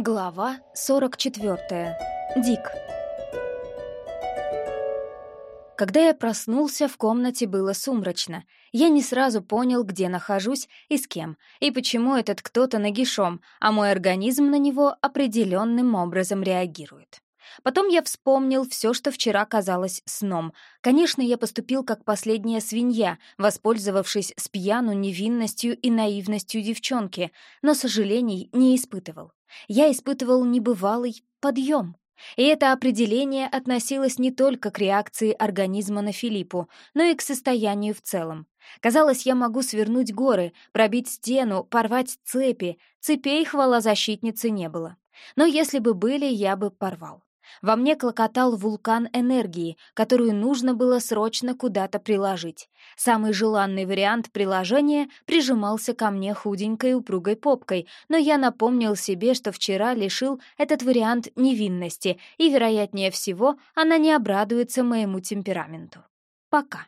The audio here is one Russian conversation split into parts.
Глава 44. Дик. Когда я проснулся, в комнате было сумрачно. Я не сразу понял, где нахожусь и с кем, и почему этот кто-то нагишом, а мой организм на него определенным образом реагирует. Потом я вспомнил все, что вчера казалось сном. Конечно, я поступил как последняя свинья, воспользовавшись с пьяну невинностью и наивностью девчонки, но сожалений не испытывал. Я испытывал небывалый подъем. И это определение относилось не только к реакции организма на Филиппу, но и к состоянию в целом. Казалось, я могу свернуть горы, пробить стену, порвать цепи. Цепей хвала защитницы не было. Но если бы были, я бы порвал. Во мне клокотал вулкан энергии, которую нужно было срочно куда-то приложить. Самый желанный вариант приложения прижимался ко мне худенькой упругой попкой, но я напомнил себе, что вчера лишил этот вариант невинности, и, вероятнее всего, она не обрадуется моему темпераменту. Пока.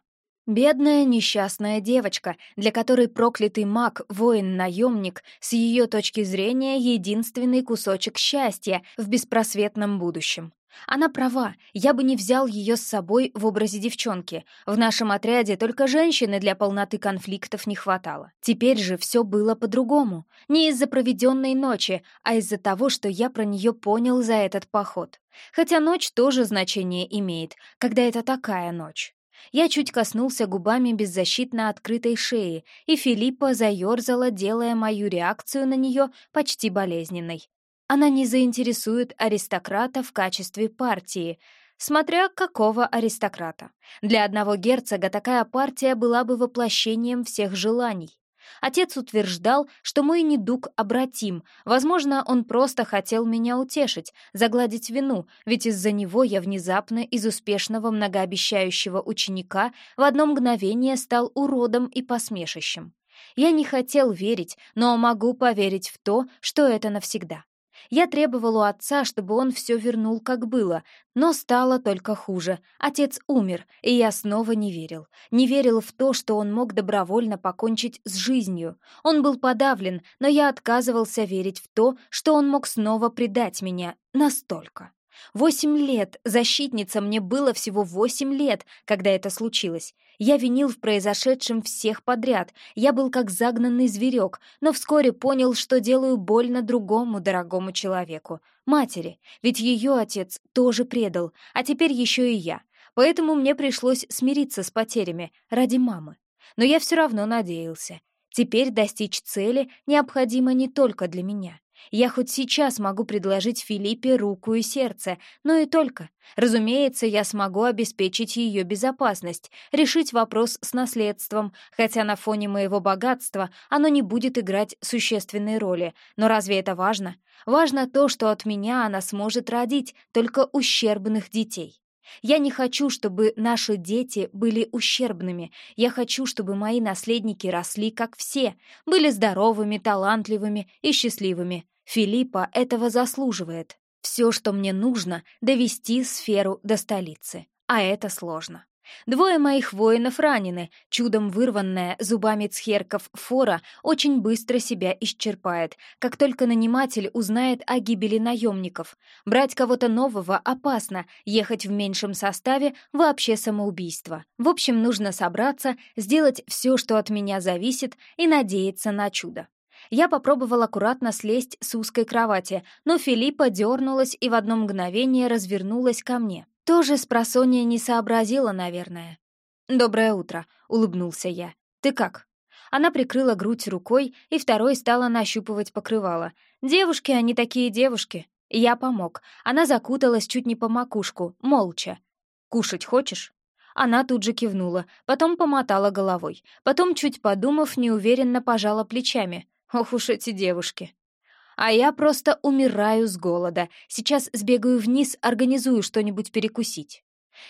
Бедная несчастная девочка, для которой проклятый маг, воин-наемник, с ее точки зрения, единственный кусочек счастья в беспросветном будущем. Она права, я бы не взял ее с собой в образе девчонки. В нашем отряде только женщины для полноты конфликтов не хватало. Теперь же все было по-другому. Не из-за проведенной ночи, а из-за того, что я про нее понял за этот поход. Хотя ночь тоже значение имеет, когда это такая ночь. Я чуть коснулся губами беззащитно открытой шеи, и Филиппа заерзала, делая мою реакцию на нее почти болезненной. Она не заинтересует аристократа в качестве партии, смотря какого аристократа. Для одного герцога такая партия была бы воплощением всех желаний. Отец утверждал, что мой недуг обратим. Возможно, он просто хотел меня утешить, загладить вину, ведь из-за него я внезапно из успешного многообещающего ученика в одно мгновение стал уродом и посмешищем. Я не хотел верить, но могу поверить в то, что это навсегда. Я требовал у отца, чтобы он все вернул, как было, но стало только хуже. Отец умер, и я снова не верил. Не верил в то, что он мог добровольно покончить с жизнью. Он был подавлен, но я отказывался верить в то, что он мог снова предать меня. Настолько. Восемь лет, защитница, мне было всего восемь лет, когда это случилось. Я винил в произошедшем всех подряд, я был как загнанный зверек, но вскоре понял, что делаю больно другому дорогому человеку, матери, ведь ее отец тоже предал, а теперь еще и я. Поэтому мне пришлось смириться с потерями ради мамы. Но я все равно надеялся. Теперь достичь цели необходимо не только для меня. Я хоть сейчас могу предложить Филиппе руку и сердце, но и только. Разумеется, я смогу обеспечить ее безопасность, решить вопрос с наследством, хотя на фоне моего богатства оно не будет играть существенной роли. Но разве это важно? Важно то, что от меня она сможет родить только ущербных детей. Я не хочу, чтобы наши дети были ущербными. Я хочу, чтобы мои наследники росли, как все, были здоровыми, талантливыми и счастливыми. Филиппа этого заслуживает. Все, что мне нужно, довести сферу до столицы. А это сложно. Двое моих воинов ранены, чудом вырванная зубами цхерков фора очень быстро себя исчерпает, как только наниматель узнает о гибели наемников. Брать кого-то нового опасно, ехать в меньшем составе — вообще самоубийство. В общем, нужно собраться, сделать все, что от меня зависит, и надеяться на чудо. Я попробовал аккуратно слезть с узкой кровати, но Филиппа дернулась и в одно мгновение развернулась ко мне. Тоже с просонья не сообразила, наверное. «Доброе утро», — улыбнулся я. «Ты как?» Она прикрыла грудь рукой и второй стала нащупывать покрывало. «Девушки, они такие девушки». Я помог. Она закуталась чуть не по макушку, молча. «Кушать хочешь?» Она тут же кивнула, потом помотала головой. Потом, чуть подумав, неуверенно пожала плечами. Ох уж эти девушки. А я просто умираю с голода. Сейчас сбегаю вниз, организую что-нибудь перекусить.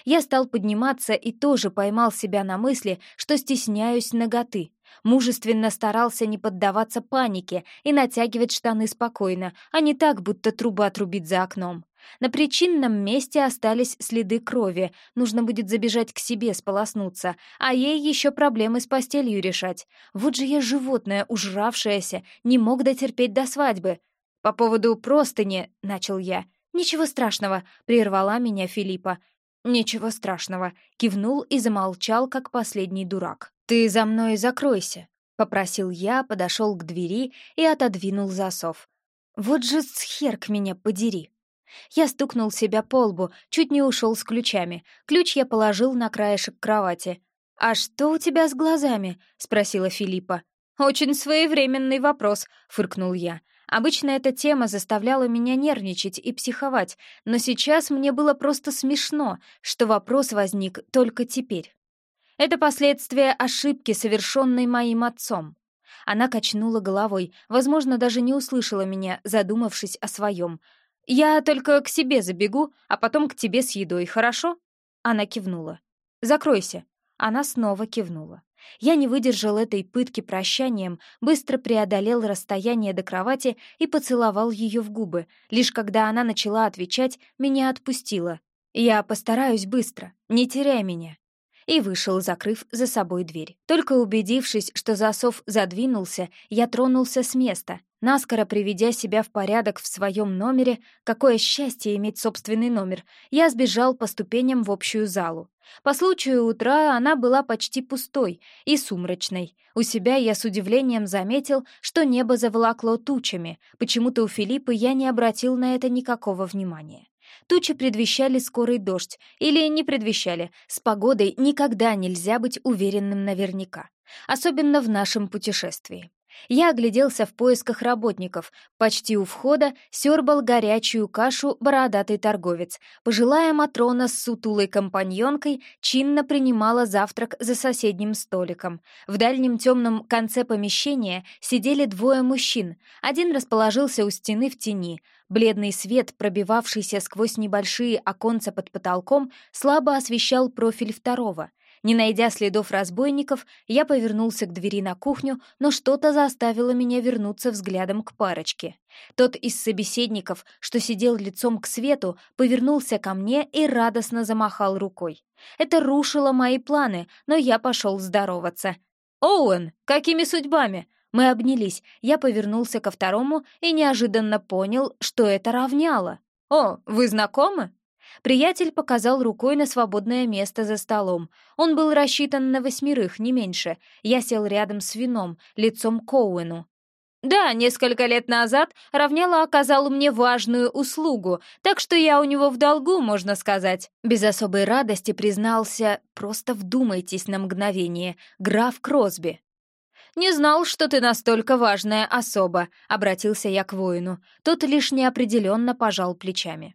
Я стал подниматься и тоже поймал себя на мысли, что стесняюсь ноготы. Мужественно старался не поддаваться панике и натягивать штаны спокойно, а не так, будто труба трубит за окном. На причинном месте остались следы крови, нужно будет забежать к себе сполоснуться, а ей еще проблемы с постелью решать. Вот же я животное, ужравшееся, не мог дотерпеть до свадьбы. «По поводу простыни», — начал я. «Ничего страшного», — прервала меня Филиппа. «Ничего страшного», — кивнул и замолчал, как последний дурак. «Ты за мной закройся», — попросил я, подошел к двери и отодвинул засов. «Вот же схерк меня подери!» Я стукнул себя по лбу, чуть не ушел с ключами. Ключ я положил на краешек кровати. «А что у тебя с глазами?» — спросила Филиппа. «Очень своевременный вопрос», — фыркнул я. Обычно эта тема заставляла меня нервничать и психовать, но сейчас мне было просто смешно, что вопрос возник только теперь. Это последствия ошибки, совершенной моим отцом. Она качнула головой, возможно, даже не услышала меня, задумавшись о своем. «Я только к себе забегу, а потом к тебе с едой, хорошо?» Она кивнула. «Закройся». Она снова кивнула. Я не выдержал этой пытки прощанием, быстро преодолел расстояние до кровати и поцеловал ее в губы. Лишь когда она начала отвечать, меня отпустила. «Я постараюсь быстро, не теряй меня». И вышел, закрыв за собой дверь. Только убедившись, что засов задвинулся, я тронулся с места, наскоро приведя себя в порядок в своем номере, какое счастье иметь собственный номер, я сбежал по ступеням в общую залу. По случаю утра она была почти пустой и сумрачной. У себя я с удивлением заметил, что небо заволокло тучами. Почему-то у Филиппа я не обратил на это никакого внимания. Тучи предвещали скорый дождь или не предвещали. С погодой никогда нельзя быть уверенным наверняка. Особенно в нашем путешествии. Я огляделся в поисках работников. Почти у входа сёрбал горячую кашу бородатый торговец. Пожилая Матрона с сутулой компаньонкой чинно принимала завтрак за соседним столиком. В дальнем темном конце помещения сидели двое мужчин. Один расположился у стены в тени. Бледный свет, пробивавшийся сквозь небольшие оконца под потолком, слабо освещал профиль второго. Не найдя следов разбойников, я повернулся к двери на кухню, но что-то заставило меня вернуться взглядом к парочке. Тот из собеседников, что сидел лицом к свету, повернулся ко мне и радостно замахал рукой. Это рушило мои планы, но я пошел здороваться. «Оуэн, какими судьбами?» Мы обнялись, я повернулся ко второму и неожиданно понял, что это равняло. «О, вы знакомы?» Приятель показал рукой на свободное место за столом. Он был рассчитан на восьмерых, не меньше. Я сел рядом с вином, лицом к Оуэну. «Да, несколько лет назад Равняла оказал мне важную услугу, так что я у него в долгу, можно сказать». Без особой радости признался «Просто вдумайтесь на мгновение, граф Кросби». «Не знал, что ты настолько важная особа», — обратился я к воину. Тот лишь неопределенно пожал плечами.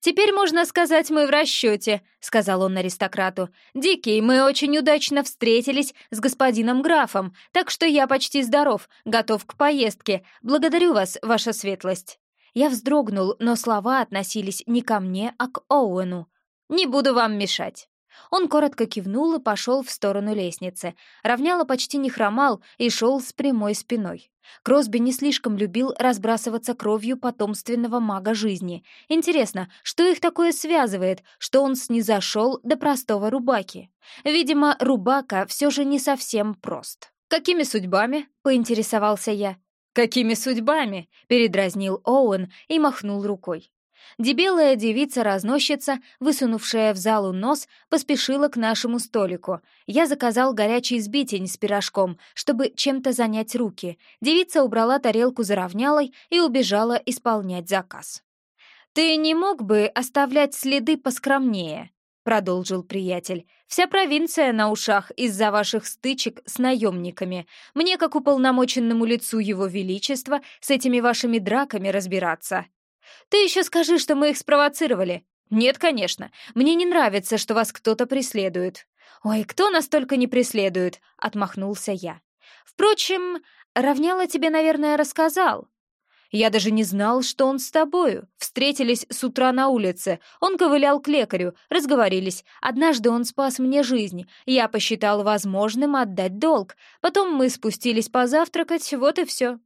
«Теперь, можно сказать, мы в расчете», — сказал он аристократу. «Дикий, мы очень удачно встретились с господином графом, так что я почти здоров, готов к поездке. Благодарю вас, ваша светлость». Я вздрогнул, но слова относились не ко мне, а к Оуэну. «Не буду вам мешать». Он коротко кивнул и пошел в сторону лестницы. Равняло почти не хромал и шел с прямой спиной. Кросби не слишком любил разбрасываться кровью потомственного мага жизни. Интересно, что их такое связывает, что он снизошел до простого рубаки? Видимо, рубака все же не совсем прост. «Какими судьбами?» — поинтересовался я. «Какими судьбами?» — передразнил Оуэн и махнул рукой. Дебелая девица-разносчица, высунувшая в залу нос, поспешила к нашему столику. Я заказал горячий сбитень с пирожком, чтобы чем-то занять руки. Девица убрала тарелку за равнялой и убежала исполнять заказ. «Ты не мог бы оставлять следы поскромнее?» — продолжил приятель. «Вся провинция на ушах из-за ваших стычек с наемниками. Мне, как уполномоченному лицу его величества, с этими вашими драками разбираться». Ты еще скажи, что мы их спровоцировали. Нет, конечно. Мне не нравится, что вас кто-то преследует. Ой, кто нас только не преследует, отмахнулся я. Впрочем, равняла тебе, наверное, рассказал. Я даже не знал, что он с тобою. Встретились с утра на улице. Он ковылял к лекарю, разговорились. Однажды он спас мне жизнь. Я посчитал возможным отдать долг. Потом мы спустились позавтракать, вот и все.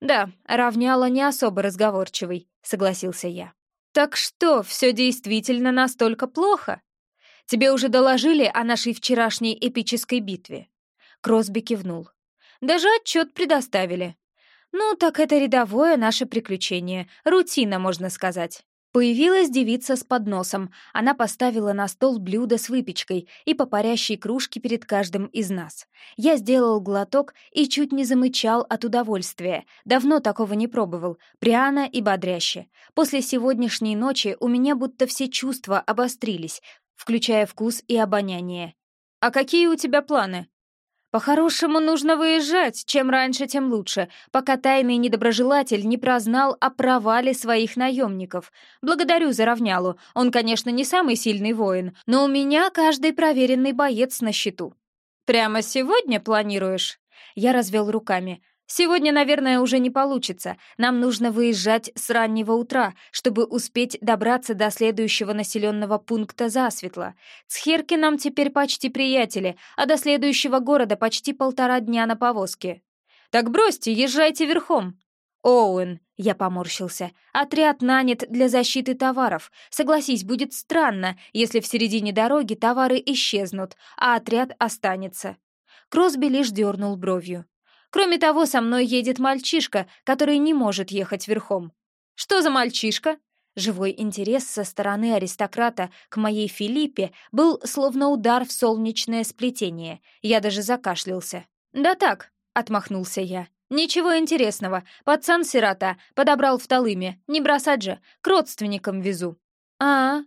«Да, равняла не особо разговорчивый», — согласился я. «Так что, все действительно настолько плохо? Тебе уже доложили о нашей вчерашней эпической битве?» Кросби кивнул. «Даже отчет предоставили. Ну, так это рядовое наше приключение, рутина, можно сказать. Появилась девица с подносом. Она поставила на стол блюдо с выпечкой и по парящей кружке перед каждым из нас. Я сделал глоток и чуть не замычал от удовольствия. Давно такого не пробовал. Пряно и бодряще. После сегодняшней ночи у меня будто все чувства обострились, включая вкус и обоняние. «А какие у тебя планы?» По-хорошему нужно выезжать, чем раньше, тем лучше, пока тайный недоброжелатель не прознал о провале своих наемников. Благодарю за равнялу. Он, конечно, не самый сильный воин, но у меня каждый проверенный боец на счету. Прямо сегодня планируешь? Я развел руками. Сегодня, наверное, уже не получится. Нам нужно выезжать с раннего утра, чтобы успеть добраться до следующего населенного пункта засветло. Цхерки нам теперь почти приятели, а до следующего города почти полтора дня на повозке. Так бросьте, езжайте верхом. Оуэн, я поморщился. Отряд нанят для защиты товаров. Согласись, будет странно, если в середине дороги товары исчезнут, а отряд останется. Кросби лишь дернул бровью. Кроме того, со мной едет мальчишка, который не может ехать верхом. Что за мальчишка? Живой интерес со стороны аристократа к моей Филиппе был словно удар в солнечное сплетение. Я даже закашлялся. «Да так», — отмахнулся я. «Ничего интересного. Пацан-сирота. Подобрал в Толыме. Не бросать же. К родственникам везу». «А, -а.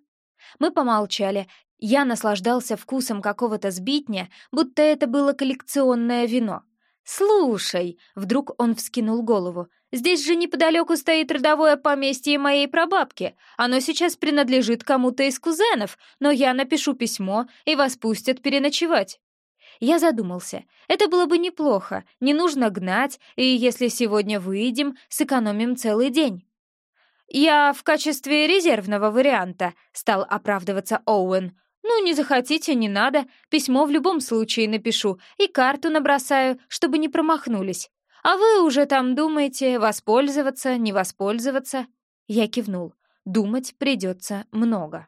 Мы помолчали. Я наслаждался вкусом какого-то сбитня, будто это было коллекционное вино. «Слушай!» — вдруг он вскинул голову. «Здесь же неподалеку стоит родовое поместье моей прабабки. Оно сейчас принадлежит кому-то из кузенов, но я напишу письмо, и вас пустят переночевать». Я задумался. Это было бы неплохо. Не нужно гнать, и если сегодня выйдем, сэкономим целый день. «Я в качестве резервного варианта», — стал оправдываться Оуэн. «Ну, не захотите, не надо. Письмо в любом случае напишу и карту набросаю, чтобы не промахнулись. А вы уже там думаете, воспользоваться, не воспользоваться?» Я кивнул. «Думать придется много».